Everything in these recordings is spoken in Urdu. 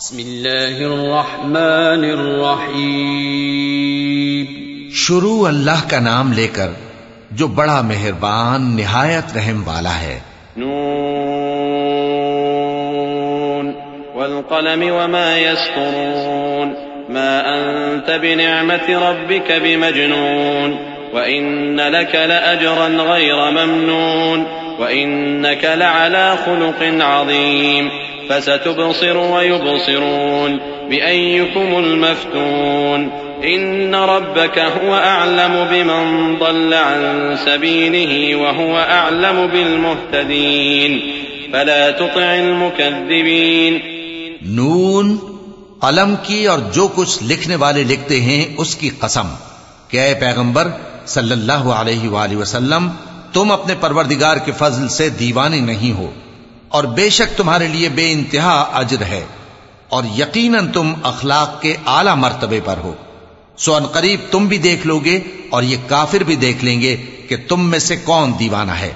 بسم الله الرحمن الرحيم. شروع الله کا نام لے کر جو بڑا مہربان نہایت رحم والا ہے۔ نون والقلم وما يسطرون ما أنت بنعمة ربك بمجنون وإن لك لأجرا غير ممنون وإنك لعلى خلق عظيم. فستبصر ويبصرون بأيكم المفتون إن ربك هو أعلم بمن ضل عن سبيله وهو أعلم بالمهتدين فلا تطع المكذبين نون، قلم کی اور جو کچھ لکھنے والے لکھتے ہیں اس کی قسم۔ کہ اے پیغمبر، صلی اللہ علیہ وآلہ وسلم، تم اپنے پروردگار کے فضل سے دیوانے نہیں ہو۔ اور بے شک تمہارے لیے بے انتہا اجر ہے اور یقیناً تم اخلاق کے اعلی مرتبے پر ہو۔ سو ان قریب تم بھی دیکھ لو گے اور یہ کافر بھی دیکھ لیں گے کہ تم میں سے کون دیوانہ ہے۔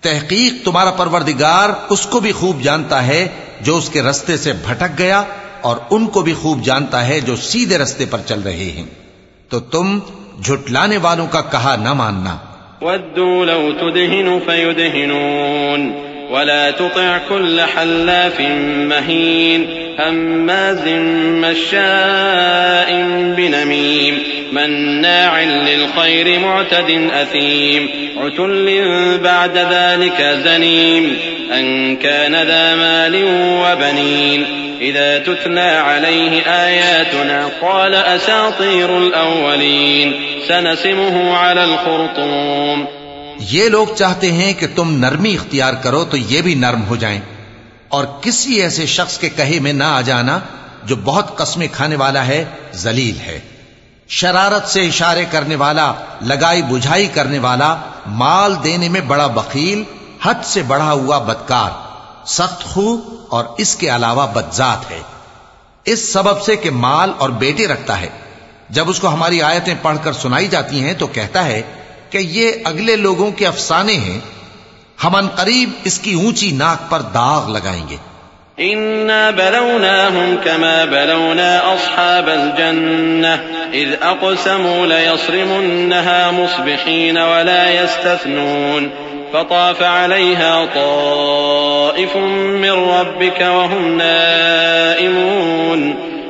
تحقیق تمہارا پروردگار اس کو بھی خوب جانتا ہے جو اس کے رستے سے بھٹک گیا اور ان کو بھی خوب جانتا ہے جو سیدھے رستے پر چل رہے ہیں۔ تو تم جھٹلانے والوں کا کہا نہ ماننا۔ ودوا لو تدهن فيدهنون ولا تطع كل حلاف مهين هماز مشاء بنميم مناع للخير معتد أثيم عتل بعد ذلك زنيم أن كان ذا مال وبنين إذا تتلى عليه آياتنا قال أساطير الأولين سنسمه على الخرطوم یہ لوگ چاہتے ہیں کہ تم نرمی اختیار کرو تو یہ بھی نرم ہو جائیں۔ اور کسی ایسے شخص کے کہے میں نہ آ جانا جو بہت قسمیں کھانے والا ہے، ذلیل ہے۔ شرارت سے اشارے کرنے والا، لگائی بجھائی کرنے والا، مال دینے میں بڑا بخیل، حد سے بڑھا ہوا بدکار، سخت خو اور اس کے علاوہ بدذات ہے۔ اس سبب سے کہ مال اور بیٹے رکھتا ہے۔ جب اس کو ہماری آیتیں پڑھ کر سنائی جاتی ہیں تو کہتا ہے کہ یہ اگلے لوگوں کے افسانے ہیں، ہم ان قریب اس کی اونچی ناک پر داغ لگائیں گے۔ إنا بلوناهم كما بلونا أصحاب الجنة إذ أقسموا ليصرمنها مصبحين ولا يستثنون فطاف عليها طائف من ربك وهم نائمون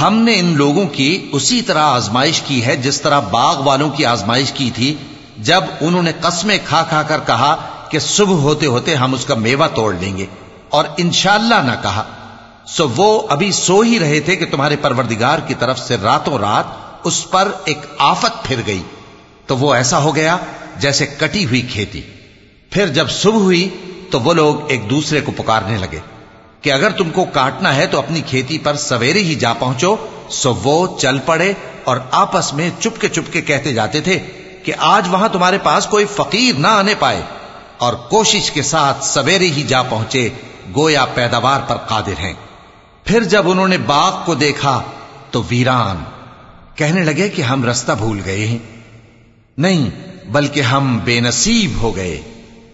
ہم نے ان لوگوں کی اسی طرح آزمائش کی ہے جس طرح باغ والوں کی آزمائش کی تھی جب انہوں نے قسمیں کھا کھا کر کہا کہ صبح ہوتے ہوتے ہم اس کا میوہ توڑ لیں گے اور انشاءاللہ نہ کہا۔ سو وہ ابھی سو ہی رہے تھے کہ تمہارے پروردگار کی طرف سے راتوں رات اس پر ایک آفت پھر گئی۔ تو وہ ایسا ہو گیا جیسے کٹی ہوئی کھیتی۔ پھر جب صبح ہوئی تو وہ لوگ ایک دوسرے کو پکارنے لگے۔ کہ اگر تم کو کاٹنا ہے تو اپنی کھیتی پر سویرے ہی جا پہنچو، سو وہ چل پڑے اور آپس میں چپ کے چپ کے کہتے جاتے تھے کہ آج وہاں تمہارے پاس کوئی فقیر نہ آنے پائے اور کوشش کے ساتھ سویرے ہی جا پہنچے، گویا پیداوار پر قادر ہیں۔ پھر جب انہوں نے باغ کو دیکھا تو ویران کہنے لگے کہ ہم رستہ بھول گئے ہیں۔ نہیں، بلکہ ہم بے نصیب ہو گئے۔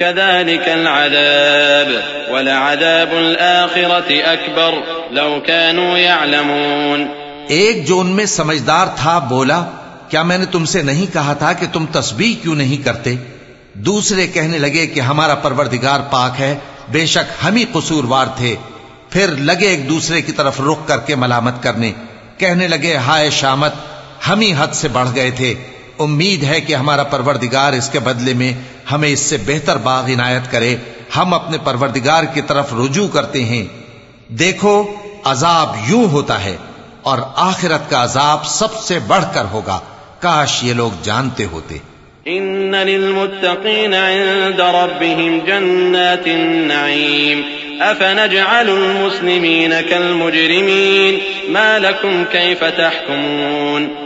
كذلك العذاب ولعذاب الآخرة أكبر لو كانوا يعلمون. ایک جو ان میں سمجھدار تھا بولا، کیا میں نے تم سے نہیں کہا تھا کہ تم تسبیح کیوں نہیں کرتے؟ دوسرے کہنے لگے کہ ہمارا پروردگار پاک ہے، بے شک ہم ہی قصوروار تھے۔ پھر لگے ایک دوسرے کی طرف رخ کر کے ملامت کرنے۔ کہنے لگے، ہائے شامت، ہم ہی حد سے بڑھ گئے تھے۔ امید ہے کہ ہمارا پروردگار اس کے بدلے میں ہمیں اس سے بہتر باغ عنایت کرے۔ ہم اپنے پروردگار کی طرف رجوع کرتے ہیں۔ دیکھو، عذاب یوں ہوتا ہے اور آخرت کا عذاب سب سے بڑھ کر ہوگا۔ کاش یہ لوگ جانتے ہوتے۔ ان للمتقين عند ربهم جنات النعيم افنجعل المسلمين كالمجرمين ما لكم كيف تحكمون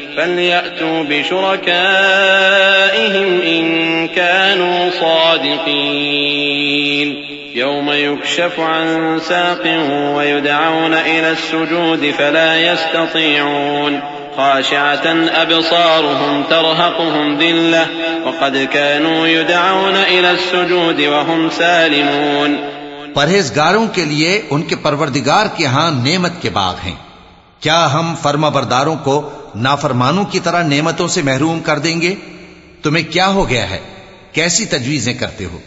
فليأتوا بشركائهم إن كانوا صادقين. يوم يكشف عن ساق ويدعون إلى السجود فلا يستطيعون. خاشعة أبصارهم ترهقهم ذلة وقد كانوا يدعون إلى السجود وهم سالمون. پرہیزگاروں کے لیے ان کے پروردگار کے ہاں نعمت کے باغ ہیں۔ کیا ہم فرما برداروں کو نافرمانوں کی طرح نعمتوں سے محروم کر دیں گے؟ تمہیں کیا ہو گیا ہے؟ کیسی تجویزیں کرتے ہو؟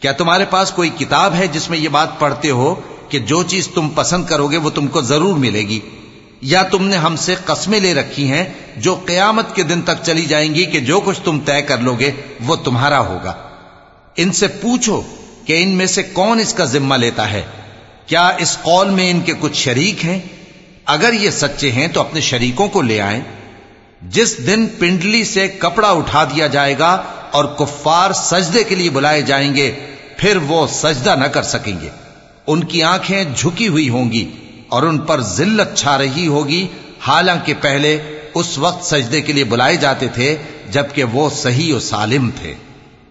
کیا تمہارے پاس کوئی کتاب ہے جس میں یہ بات پڑھتے ہو کہ جو چیز تم پسند کرو گے وہ تم کو ضرور ملے گی؟ یا تم نے ہم سے قسمیں لے رکھی ہیں جو قیامت کے دن تک چلی جائیں گی کہ جو کچھ تم طے کر لو گے وہ تمہارا ہوگا؟ ان سے پوچھو کہ ان میں سے کون اس کا ذمہ لیتا ہے؟ کیا اس قول میں ان کے کچھ شریک ہیں؟ اگر یہ سچے ہیں تو اپنے شریکوں کو لے آئیں۔ جس دن پنڈلی سے کپڑا اٹھا دیا جائے گا اور کفار سجدے کے لیے بلائے جائیں گے، پھر وہ سجدہ نہ کر سکیں گے۔ ان کی آنکھیں جھکی ہوئی ہوں گی اور ان پر ذلت چھا رہی ہوگی۔ حالانکہ پہلے اس وقت سجدے کے لیے بلائے جاتے تھے، جبکہ وہ صحیح و سالم تھے۔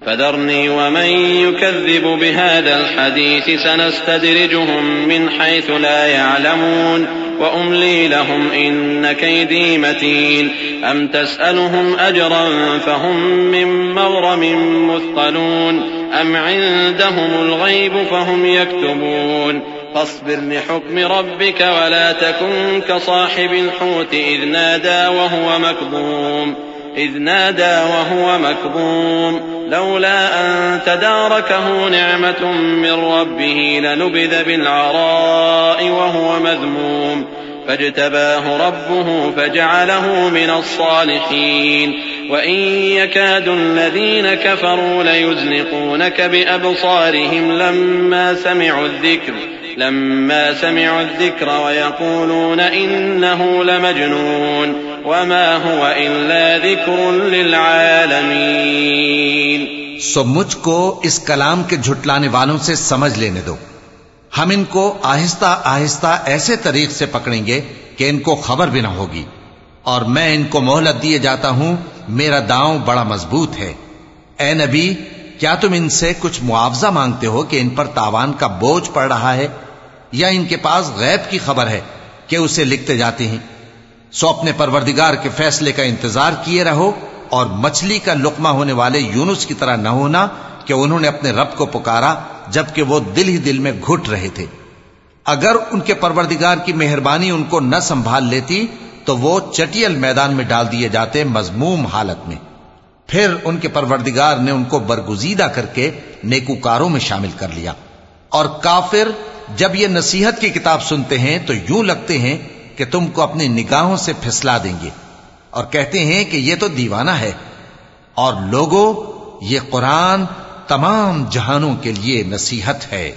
فذرني ومن يكذب بهذا الحديث سنستدرجهم من حيث لا يعلمون وأملي لهم إن كيدي متين. أم تسألهم أجرا فهم من مغرم مثقلون. أم عندهم الغيب فهم يكتبون. فاصبر لحكم ربك ولا تكن كصاحب الحوت إذ نادى وهو مكظوم. إذ نادى وهو مكظوم. لولا أن تداركه نعمة من ربه لنبذ بالعراء وهو مذموم. فاجتباه ربه فجعله من الصالحين. وإن يكاد الذين كفروا ليزلقونك بأبصارهم لما سمعوا الذكر لما سمعوا الذكر ويقولون إنه لمجنون. وما هو إلا ذكر للعالمين سو مجھ کو اس کلام کے جھٹلانے والوں سے سمجھ لینے دو۔ ہم ان کو آہستہ آہستہ ایسے طریق سے پکڑیں گے کہ ان کو خبر بھی نہ ہوگی۔ اور میں ان کو مہلت دیے جاتا ہوں، میرا داؤں بڑا مضبوط ہے۔ اے نبی، کیا تم ان سے کچھ معاوضہ مانگتے ہو کہ ان پر تاوان کا بوجھ پڑ رہا ہے؟ یا ان کے پاس غیب کی خبر ہے کہ اسے لکھتے جاتے ہیں؟ سو اپنے پروردگار کے فیصلے کا انتظار کیے رہو اور مچھلی کا لقمہ ہونے والے یونس کی طرح نہ ہونا کہ انہوں نے اپنے رب کو پکارا جبکہ وہ دل ہی دل میں گھٹ رہے تھے۔ اگر ان کے پروردگار کی مہربانی ان کو نہ سنبھال لیتی تو وہ چٹیل میدان میں ڈال دیے جاتے مضموم حالت میں۔ پھر ان کے پروردگار نے ان کو برگزیدہ کر کے نیکوکاروں میں شامل کر لیا۔ اور کافر جب یہ نصیحت کی کتاب سنتے ہیں تو یوں لگتے ہیں کہ تم کو اپنی نگاہوں سے پھسلا دیں گے۔ اور کہتے ہیں کہ یہ تو دیوانہ ہے۔ اور لوگوں یہ قرآن تمام جہانوں کے لیے نصیحت ہے۔